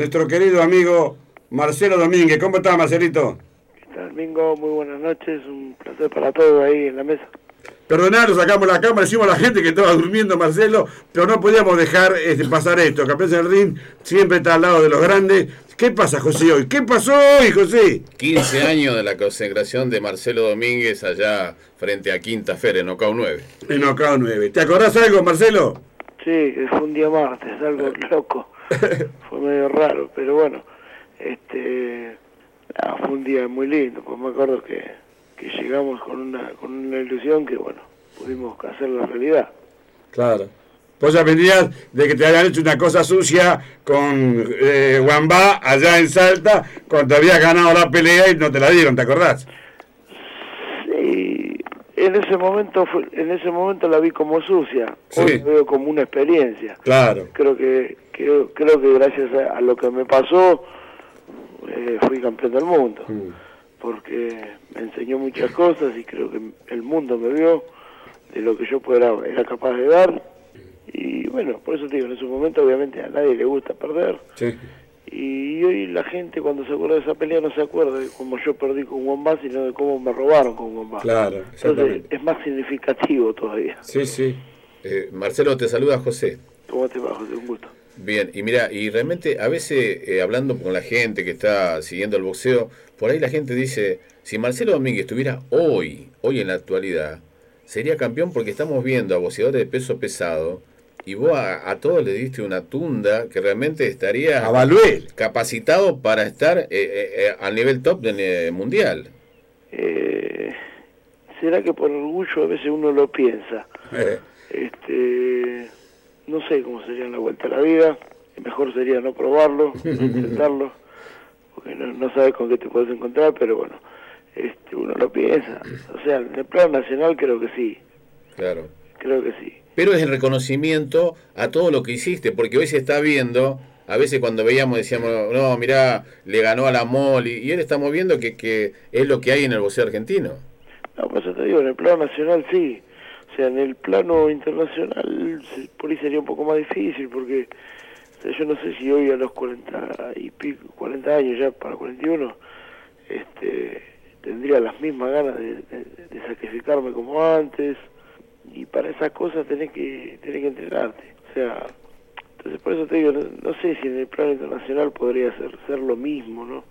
nuestro querido amigo Marcelo Domínguez. ¿Cómo está, Marcelito? ¿Qué tal, Domingo? Muy buenas noches. Un placer para todos ahí en la mesa. Perdonanos, sacamos la cámara, decimos a la gente que estaba durmiendo Marcelo, pero no podíamos dejar este, pasar esto. Campeón del ring siempre está al lado de los grandes. ¿Qué pasa, José, hoy? ¿Qué pasó hoy, José? 15 años de la consagración de Marcelo Domínguez allá frente a Quinta Fer en Ocao 9. En Ocao 9. ¿Te acordás algo, Marcelo? Sí, que fue un día martes, algo loco. fue medio raro, pero bueno, este, nada, fue un día muy lindo, pues me acuerdo que, que llegamos con una, con una ilusión que, bueno, pudimos hacer la realidad. Claro. Vos ya venías de que te habían hecho una cosa sucia con eh, Wamba allá en Salta cuando habías ganado la pelea y no te la dieron, ¿te acordás? Sí, en ese momento fue- en ese momento la vi como sucia, Sí. hoy la veo como una experiencia. Claro. Creo que creo, creo que gracias a, a lo que me pasó eh, fui campeón del mundo, Mm. porque me enseñó muchas cosas y creo que el mundo me vio de lo que yo era, era capaz de dar. Y bueno, por eso te digo, en ese momento obviamente a nadie le gusta perder. Sí. Y hoy la gente cuando se acuerda de esa pelea no se acuerda de cómo yo perdí con Womba, sino de cómo me robaron con Womba. Claro, Entonces es más significativo todavía. Sí, sí. Eh, Marcelo, te saluda José. ¿Cómo te va, José? Un gusto. Bien, y mira, y realmente a veces eh, hablando con la gente que está siguiendo el boxeo, por ahí la gente dice, si Marcelo Domínguez estuviera hoy, hoy en la actualidad, sería campeón porque estamos viendo a boxeadores de peso pesado y vos a, a todos le diste una tunda que realmente estaría A Baluel. capacitado para estar eh, eh, eh, al nivel top del eh, mundial. Eh, ¿Será que por orgullo a veces uno lo piensa? Eh, Este, no sé cómo sería la vuelta a la vida. Mejor sería no probarlo, no intentarlo, porque no, no sabes con qué te puedes encontrar, pero bueno, este, uno lo piensa. O sea, en el plano nacional creo que sí, Claro. creo que sí. Pero es el reconocimiento a todo lo que hiciste, porque hoy se está viendo, a veces cuando veíamos decíamos, no, mirá, le ganó a la MOL, y, y ahora estamos viendo que, que es lo que hay en el boxeo argentino. No, por eso te digo, en el plano nacional sí. En el plano internacional por ahí sería un poco más difícil porque yo no sé si hoy a los 40 y pico, 40 años ya para 41, este, tendría las mismas ganas de, de- de sacrificarme como antes y para esas cosas tenés que, tenés que entrenarte. O sea, entonces por eso te digo, no, no sé si en el plano internacional podría ser, ser lo mismo, ¿no?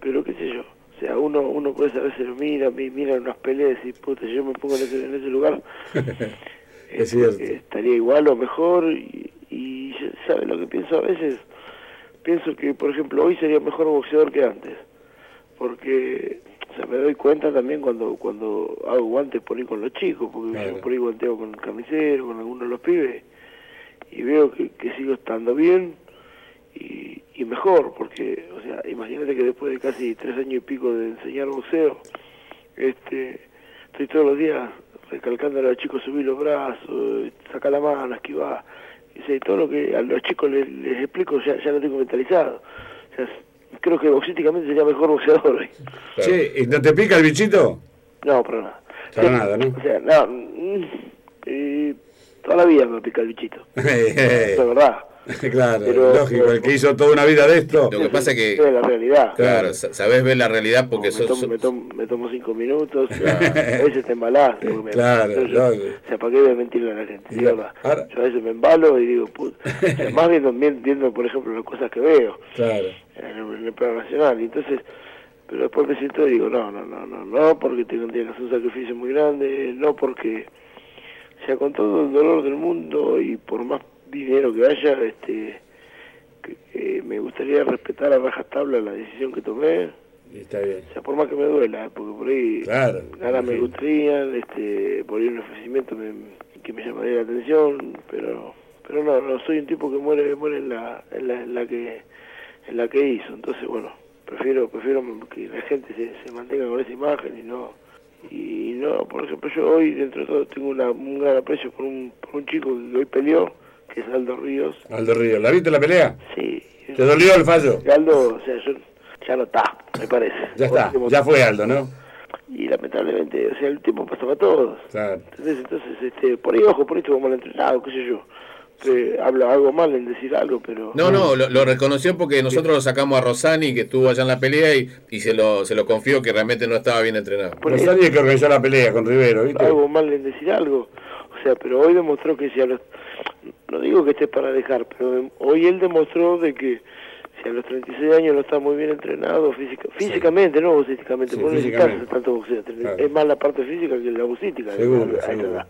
Pero qué sé yo, o sea, uno uno puede a veces lo mira, mi- mira unas peleas y puta, yo me pongo en ese, en ese lugar, Es eh, estaría igual o mejor y, y ¿sabe lo que pienso a veces? Pienso que, por ejemplo, hoy sería mejor boxeador que antes, porque o sea, me doy cuenta también cuando cuando hago guantes por ahí con los chicos, porque Claro. yo por ahí guanteo con el carnicero, con algunos de los pibes, y veo que, que sigo estando bien y, mejor, porque, o sea, imagínate que después de casi tres años y pico de enseñar boxeo, este, estoy todos los días recalcándole a los chicos subir los brazos, sacar la mano, esquivar, y sé, todo lo que a los chicos les, les explico ya, ya lo tengo mentalizado. O sea, creo que boxísticamente sería mejor boxeador hoy. Claro. Che, ¿y no te pica el bichito? No, para nada. Para nada, ¿no? O sea, no, eh, toda la vida me pica el bichito, es verdad. claro, Pero- lógico, el que hizo toda una vida de esto. Lo que pasa que, Es la realidad. claro, sa- sabés ver la realidad porque me, sos... tomo, me, tomo, me tomo cinco minutos, a veces te embalás. me- Claro, yo- claro. O sea, ¿para qué voy a mentirle a la gente? Verdad. Ahora- Yo a veces me embalo y digo, puta. o sea, más viendo, viendo, por ejemplo, las cosas que veo Claro. en el, en el plano nacional. Y entonces, pero después me siento y digo, no, no, no, no, no, porque tengo que hacer un sacrificio muy grande, no porque, o sea, con todo el dolor del mundo y por más dinero que haya, este, que- que me gustaría respetar a rajatabla la decisión que tomé. Está bien. O sea, por más que me duela, porque por ahí Claro, ganas me sí. gustarían, este, por ahí un ofrecimiento me- que me llamaría la atención, pero pero no, no soy un tipo que muere muere en la, en la, en la que en la que hizo, entonces bueno, prefiero prefiero que la gente se, se mantenga con esa imagen y no y no, por ejemplo, yo hoy dentro de todo tengo una, un gran aprecio por un, por un chico que hoy peleó, que es Aldo Ríos, Aldo Río, ¿la viste la pelea? sí, ¿Te dolió el fallo? Aldo, o sea, yo, ya no está, me parece. Ya está, Último- ya fue Aldo, ¿no? y lamentablemente, o sea, el tiempo pasaba a todos. Claro. ¿Entendés? Entonces, este, por ahí, ojo, por ahí estuvimos mal entrenados, qué sé yo. habla algo mal en decir algo, pero... No, no, lo, lo reconoció porque nosotros lo sacamos a Rosani, que estuvo allá en la pelea, y, y se lo se lo confió que realmente no estaba bien entrenado. Por ahí- sabía que organizó la pelea con Rivero, ¿viste? algo mal en decir algo. O sea, pero hoy demostró que si a los... No digo que esté para dejar, pero dem- hoy él demostró de que si a los 36 años no está muy bien entrenado física, físicamente, no boxísticamente, Sí, porque no tanto boxeo. Claro. Es más la parte física que la boxística. Seguro, a seguro. edad.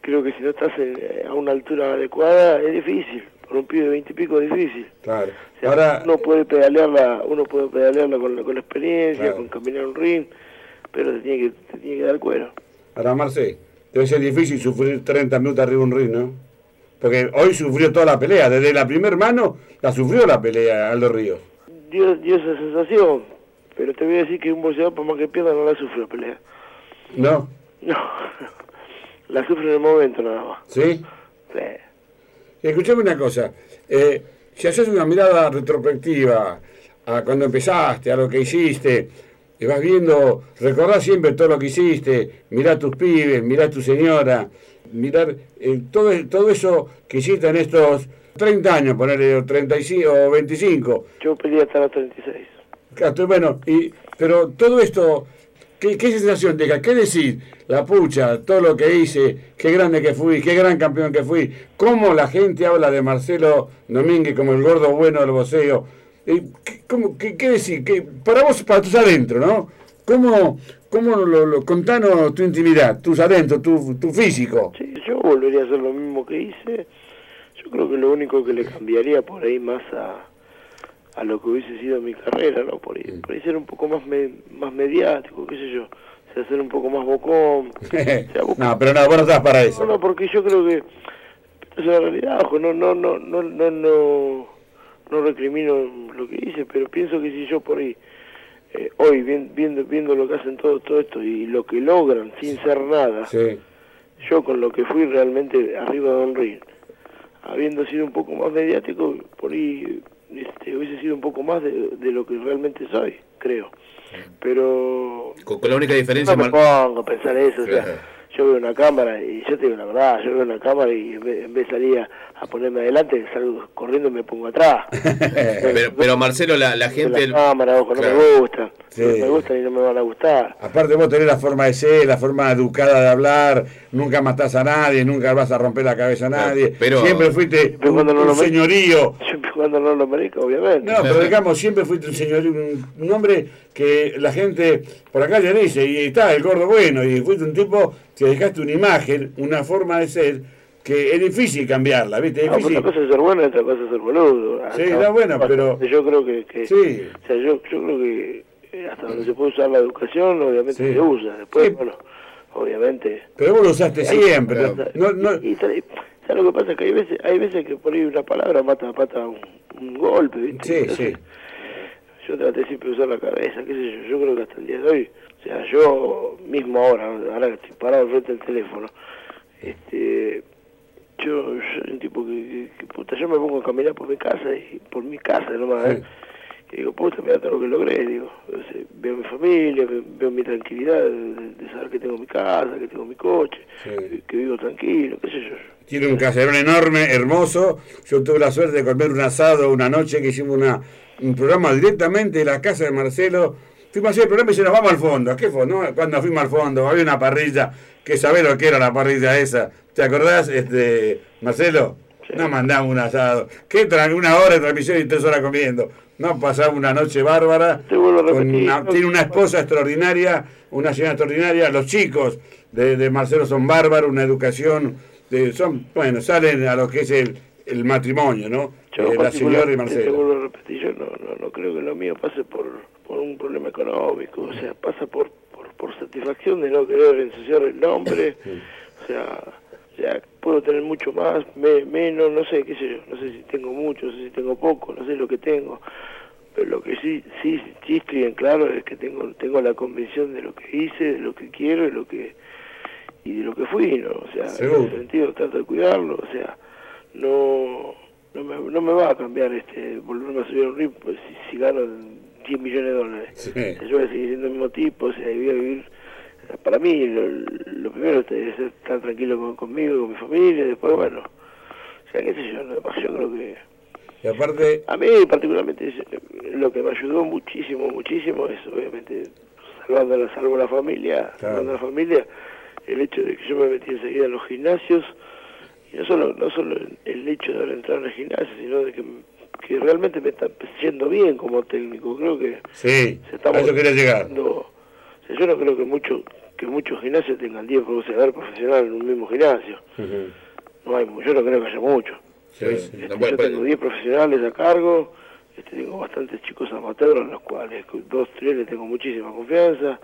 Creo que si no estás en- a una altura adecuada es difícil. Por un pibe de 20 y pico es difícil. Claro. O sea, Ahora, uno puede pedalearla, uno puede pedalearla con la, con la experiencia, Claro. con caminar un ring, pero te tiene que, te tiene que dar cuero. ahora Marce, debe ser difícil sufrir 30 minutos arriba de un ring, ¿no? Porque hoy sufrió toda la pelea, desde la primer mano la sufrió la pelea Aldo Ríos. dio, dio esa sensación, pero te voy a decir que un boxeador por más que pierda no la sufre la pelea. ¿No? No, la sufre en el momento nada más. ¿Sí? Sí. Escuchame una cosa, eh, si haces una mirada retrospectiva a cuando empezaste, a lo que hiciste, y vas viendo, recordás siempre todo lo que hiciste, mirá tus pibes, mirá tu señora, mirar eh, todo, todo eso que hiciste en estos 30 años, ponerle o 35 o 25. Yo peleé hasta los 36. Claro, tú- bueno, y, pero todo esto, ¿qué, qué sensación deja? ¿Qué decir? La pucha, todo lo que hice, qué grande que fui, qué gran campeón que fui, cómo la gente habla de Marcelo Domínguez como el gordo bueno del boxeo. Eh, ¿qué, qué- qué decir? ¿Qué- para vos, para tus adentro, ¿no? ¿Cómo, cómo lo, lo- contanos tu intimidad, tus adentros, tu, tu físico? Sí, yo volvería a hacer lo mismo que hice. Yo creo que lo único que le cambiaría por ahí más a, a lo que hubiese sido mi carrera, ¿no? Por ahí, por ahí ser un poco más me- más mediático, qué sé yo. O sea, ser un poco más bocón. O sea, vos- no, pero no, vos no estás para No, eso. no, porque yo creo que es la realidad, ojo, no, no, no, no, no, no, no recrimino lo que hice, pero pienso que si yo por ahí, eh, hoy vi- viendo, viendo lo que hacen todo, todo esto y lo que logran sin ser nada, Sí. yo con lo que fui realmente arriba de un ring, habiendo sido un poco más mediático, por ahí este, hubiese sido un poco más de, de lo que realmente soy, creo. Pero Con, con la única diferencia, no me pongo a pensar eso, o sea, Claro. Yo veo una cámara y yo te digo la verdad, yo veo una cámara y en vez, en vez de salir a, a ponerme adelante, salgo corriendo y me pongo atrás. pero, pero Marcelo, la, la gente... la cámara, ojo, no me gustan, Sí. no me gustan y no me van a gustar. Aparte vos tenés la forma de ser, la forma educada de hablar, nunca matás a nadie, nunca vas a romper la cabeza a nadie, Pero- siempre fuiste un, no señorío. Siempre cuando no lo merezco, obviamente. No, pero digamos, siempre fuiste un señorío, un, un hombre que la gente por acá le dice, y está el gordo bueno, y fuiste un tipo que dejaste una imagen, una forma de ser, que es difícil cambiarla, ¿viste? Es No, pues difícil. una cosa es ser bueno y otra cosa es ser boludo. Sí, está bueno, pero- Yo creo que... que Sí. O sea, yo, yo creo que eh, hasta donde se puede usar la educación, obviamente Sí. se usa. Después, Sí. bueno, obviamente... Pero vos lo usaste siempre. No, no, Y, y tal- ¿sabes lo que pasa? Que hay veces, hay veces que por ahí una palabra mata, mata un, un golpe, ¿viste? sí, Entonces, sí. Yo traté siempre de usar la cabeza, qué sé yo. Yo creo que hasta el día de hoy, o sea, yo mismo ahora, ahora que estoy parado frente al teléfono, este, yo, soy un tipo que, que- que, puta, yo me pongo a caminar por mi casa y por mi casa nomás, ¿eh? Y digo, puta, todo lo que logré, digo. Veo mi familia, ve- veo mi tranquilidad de, de saber que tengo mi casa, que tengo mi coche, Sí. que, que vivo tranquilo, qué sé yo. Tiene un caserón enorme, hermoso. Yo tuve la suerte de comer un asado una noche que hicimos una, un programa directamente de la casa de Marcelo. Fuimos a hacer el programa y se nos vamos al fondo. ¿A qué fondo? Cuando fuimos al fondo, había una parrilla, que sabés lo que era la parrilla esa. ¿Te acordás, este, Marcelo? No mandamos un asado. ¿Qué una hora de transmisión y tres horas comiendo? No pasamos una noche bárbara. Te vuelvo a con repetir, una- no- tiene una esposa extraordinaria, una señora extraordinaria. Los chicos de, de Marcelo son bárbaros, una educación. De, son Bueno, salen a lo que es el, el matrimonio, ¿no? Yo, Eh, la señora y particularmente, Te Marcelo. vuelvo a repetir, yo no, no, no creo que lo mío pase por, por un problema económico, o sea, pasa por, por, por satisfacción de no querer ensuciar el nombre, o sea, sea, puedo tener mucho más, me- menos, no sé, qué sé yo, no sé si tengo mucho, no sé si tengo poco, no sé lo que tengo, pero lo que sí, sí, sí estoy en claro es que tengo, tengo la convicción de lo que hice, de lo que quiero y lo que y de lo que fui, ¿no? O sea, en Seguro. ese sentido trato de cuidarlo, o sea, no no me, no me va a cambiar este volverme a subir a un ring pues, si, si gano 10 millones de dólares. Sí. Yo voy a seguir siendo el mismo tipo, o sea, y voy a vivir. Para mí, lo, lo primero es estar tranquilo con- conmigo, con mi familia, después, bueno, O sea, qué sé yo, lo demás yo creo que... Y aparte, A mí particularmente es- lo que me ayudó muchísimo, muchísimo es obviamente salvando la, salvo la familia, Claro. salvando la familia, el hecho de que yo me metí enseguida en los gimnasios, y no solo, no solo el, hecho de haber entrado en el gimnasio, sino de que, que realmente me está yendo bien como técnico, creo que sí, se está a eso quería llegar. volviendo- o sea, yo no creo que mucho que muchos gimnasios tengan 10 boxeadores profesionales en un mismo gimnasio. No hay, yo no creo que haya mucho. Sí, sí. Este, bueno, yo tengo pues- 10 profesionales a cargo, este, tengo bastantes chicos amateurs, en los cuales dos, tres les tengo muchísima confianza.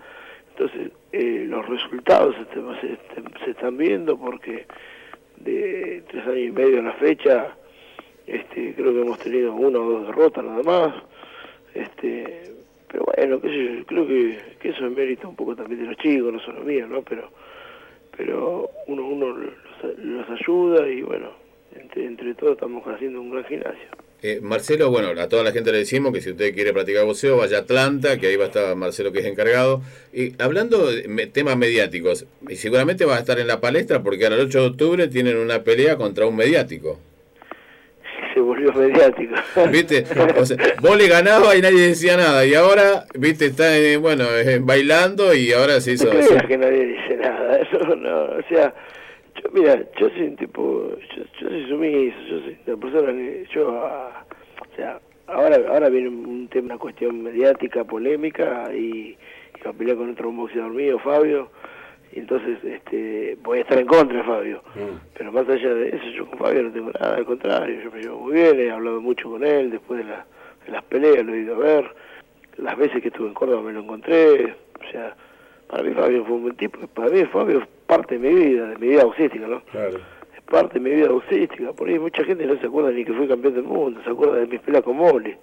Entonces, eh, los resultados se, se- se están viendo porque de tres años y medio a la fecha, este, creo que hemos tenido una o dos derrotas nada más. Este, creo que, eso es mérito un poco también de los chicos, no solo mío, ¿no? Pero, pero uno, uno los, ayuda y bueno, entre, entre todos estamos haciendo un gran gimnasio. Eh, Marcelo, bueno, a toda la gente le decimos que si usted quiere practicar boxeo, vaya a Atlanta, que ahí va a estar Marcelo que es encargado. Y hablando de temas mediáticos, y seguramente va a estar en la palestra porque ahora el 8 de octubre tienen una pelea contra un mediático. Se volvió mediático. ¿Viste? O sea, vos le ganabas y nadie decía nada. Y ahora, ¿viste? Está, eh, bueno, eh, bailando y ahora se hizo... No creas que nadie dice nada, no, no, o sea, yo, mira, yo soy un tipo, yo, yo soy sumiso, yo soy una persona que, yo, ah, o sea, ahora ahora viene un tema, una cuestión mediática, polémica, y, y va a pelear con otro boxeador mío, Fabio, entonces este voy a estar en contra de Fabio, Mm. pero más allá de eso, yo con Fabio no tengo nada, al contrario, yo me llevo muy bien, he hablado mucho con él después de, la- de las peleas, lo he ido a ver, las veces que estuve en Córdoba me lo encontré, o sea, para mí Fabio fue un buen tipo, para mí Fabio es parte de mi vida, de mi vida boxística, ¿no? Claro. Es parte de mi vida boxística, por ahí mucha gente no se acuerda ni que fui campeón del mundo, se acuerda de mis peleas con Molly. Eh,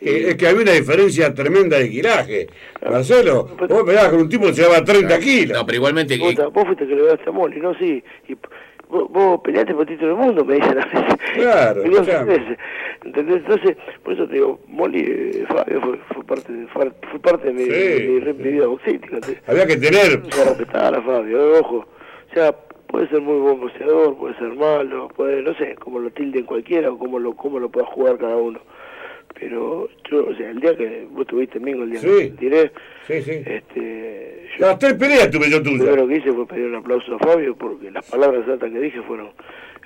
Es que había una difera tremenda de kilaje. Marcelo, vos peleabas con un tipo que se llevaba 30 kilos. No, pero igualmente... Vos, eh, vos fuiste que le ganaste a Molly, ¿no? Sí, y vos, vos peleaste por el título del mundo, me dicen a veces. Claro, veces. ¿Entendés? Entonces, por eso te digo, Molly, eh, Fabio fue, fue parte de, fue, fue parte de mi, Sí, de mi- vida boxística. entonces, Había que tener. se respetar a Fabio, eh, ojo. O sea, puede ser muy buen boxeador, puede ser malo, puede, no sé, como lo tilden cualquiera o como lo, como lo pueda jugar cada uno. Pero yo, o sea, el día que vos tuviste Mingo, el día Sí. que te tiré, Sí, sí. este, yo Las tres peleas tuve yo lo tuya. primero que hice fue pedir un aplauso a Fabio porque las palabras exactas que dije fueron,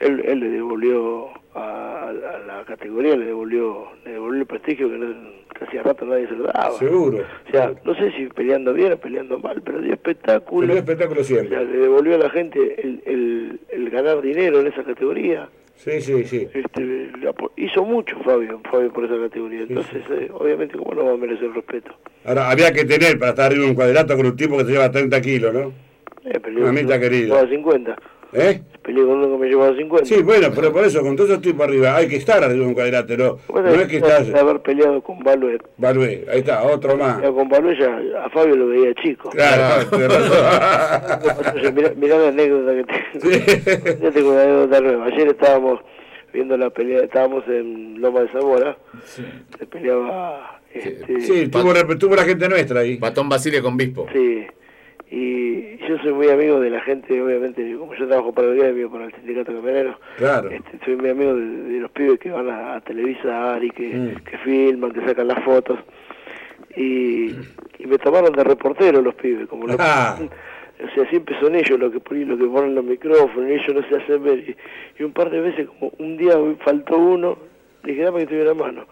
él, él le devolvió a, a la categoría, le devolvió, le devolvió el prestigio que, no, que hacía rato nadie se lo daba. Seguro. O sea, no sé si peleando bien o peleando mal, pero dio espectáculo. Un espectáculo O sea, siempre. le devolvió a la gente el, el, el ganar dinero en esa categoría. Sí, sí, sí. Este, hizo mucho Fabio, Fabio por esa categoría. Entonces, eh, obviamente, ¿cómo no va a merecer respeto? Ahora, había que tener para estar arriba un cuadrilátero con un tipo que se lleva 30 kilos, ¿no? Eh, peleó Mamita que querida. me llevaba 50. ¿Eh? Peleé con uno que me llevaba 50. Sí, bueno, pero por eso, con todo esos tipos arriba, hay que estar arriba de un cuadrilátero. Bueno, No es que de estás. haber peleado con Baluet. Valué, ahí está, otro más. Con Baluet ya a Fabio lo veía chico. Claro. Oye, mirá, mirá la anécdota que tengo. Sí. Yo tengo una anécdota nueva. Ayer estábamos viendo la pelea, estábamos en Loma de Zamora. Se peleaba. Este, Sí, tuvo, tuvo la gente nuestra ahí. Patón Basile con Bispo. sí. Y yo soy muy amigo de la gente, obviamente, como yo trabajo para el gremio, para el sindicato camionero. Claro. Este, soy muy amigo de, de los pibes que van a, a televisar y que, Mm. que filman, que sacan las fotos. Y, y me tomaron de reportero los pibes, como los, Ah. o sea, siempre son ellos los que ponen, los que ponen los micrófonos, y ellos no se hacen ver. Y, y un par de veces, como un día faltó uno, le dije, dame que tuviera mano.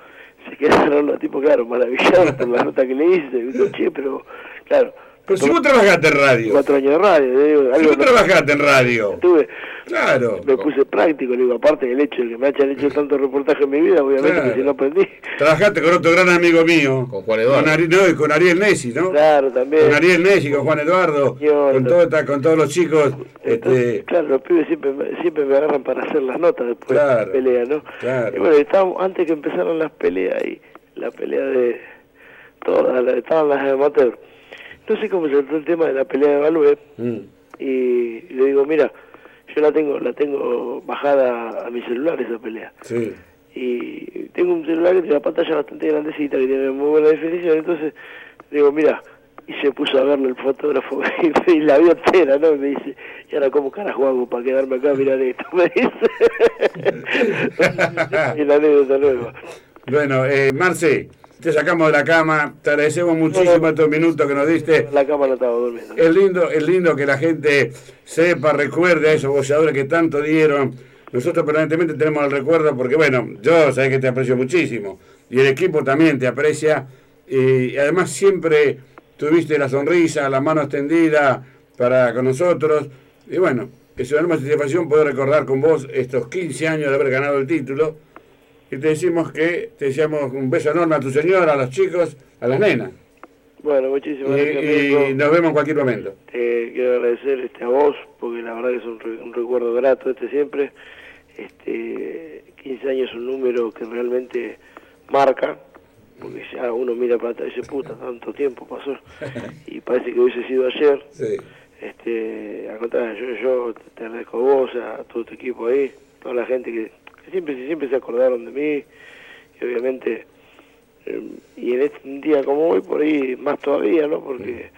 Se quedaron los tipos, claro, maravillados por la nota que le hice. Digo, che, pero, claro, Pero si vos trabajaste en radio. cuatro años de radio, digo, Si algo vos no- trabajaste en radio. tuve, Claro. me puse práctico, le digo, aparte del hecho de que me hayan hecho tanto reportaje en mi vida, obviamente Claro. que si no aprendí. Trabajaste con otro gran amigo mío. Con Juan Eduardo. Con Ari- no, y con Ariel Nessi, ¿no? Claro, también. Con Ariel Nessi, con Juan Eduardo, Señor, con, todo, esta- con todos los chicos. Entonces, Este, claro, los pibes siempre, me- siempre me agarran para hacer las notas después de Claro, la pelea, ¿no? claro. Y bueno, estábamos, antes que empezaran las peleas y la pelea de todas, las- estaban las de No sé cómo saltó el tema de la pelea de Baluet mm, y le digo, mira, yo la tengo, la tengo bajada a mi celular esa pelea. sí. y tengo un celular que tiene una pantalla bastante grandecita, que tiene muy buena definición, entonces digo, mira, y se puso a verlo el fotógrafo y, la vio entera, ¿no? Y me dice, ¿y ahora cómo carajo hago para quedarme acá a mirar esto? Me dice. y la anécdota nueva. Bueno, eh, Marce, te sacamos de la cama, te agradecemos muchísimo estos minutos que nos diste. La cama no estaba durmiendo. Es lindo, es lindo que la gente sepa, recuerde a esos boxeadores que tanto dieron. Nosotros permanentemente tenemos el recuerdo porque, bueno, yo sabes que te aprecio muchísimo y el equipo también te aprecia y además siempre tuviste la sonrisa, la mano extendida para con nosotros y bueno, es una enorme satisfacción poder recordar con vos estos 15 años de haber ganado el título y te decimos que te deseamos un beso enorme a tu señora, a los chicos, a las nenas. Bueno, muchísimas gracias. Y, nos vemos en cualquier momento. Te quiero agradecer este, a vos, porque la verdad que es un, un recuerdo grato este siempre. Este, 15 años es un número que realmente marca, porque ya uno mira para atrás y dice, puta, tanto tiempo pasó, y parece que hubiese sido ayer. Este, al contrario, yo, te agradezco a vos, a todo tu equipo ahí, toda la gente que, siempre, siempre se acordaron de mí, y obviamente, em, y en este día como hoy, por ahí más todavía, ¿no? Porque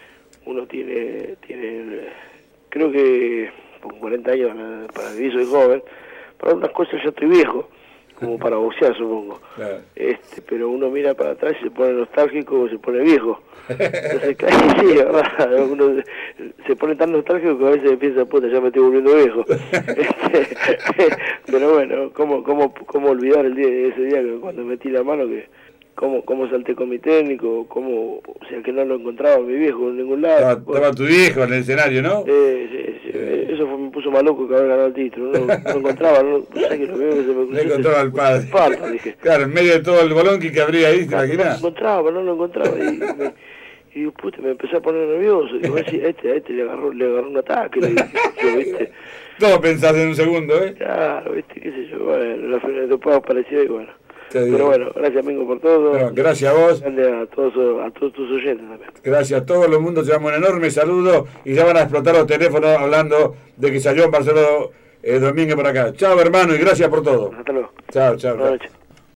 uno tiene, tiene creo que con 40 años para vivir soy joven, para unas cosas ya estoy viejo, como para boxear supongo. Este, pero uno mira para atrás y se pone nostálgico o se pone viejo. Entonces, sí, ¿verdad? Uno se pone tan nostálgico que a veces piensa, puta, ya me estoy volviendo viejo. Este, pero bueno, ¿cómo, cómo, ¿cómo olvidar el día ese día que cuando metí la mano que cómo, cómo salté con mi técnico, cómo, o sea, que no lo encontraba mi viejo en ningún lado. Estaba, tu viejo en el escenario, ¿no? sí, sí, eso fue, me puso más loco que haber ganado el título, no, no encontraba, no, sé que lo veo que se me cruzó. encontraba al padre. Claro, en medio de todo el bolón que habría ahí, ¿te imaginas? No lo encontraba, no lo encontraba, y, me, y puta, me empecé a poner nervioso, y a este, a este le agarró, le agarró un ataque, le, yo, ¿viste? Todo pensás en un segundo, ¿eh? Claro, ¿viste? qué sé yo, bueno, la fe de parecía y bueno. Pero bueno, gracias Mingo por todo. gracias a vos. a todos, a todos tus oyentes también. Gracias a todos los mundos, te damos un enorme saludo y ya van a explotar los teléfonos hablando de que salió Marcelo eh, Domínguez por acá. Chao hermano y gracias por todo. Hasta luego. Chao, chao.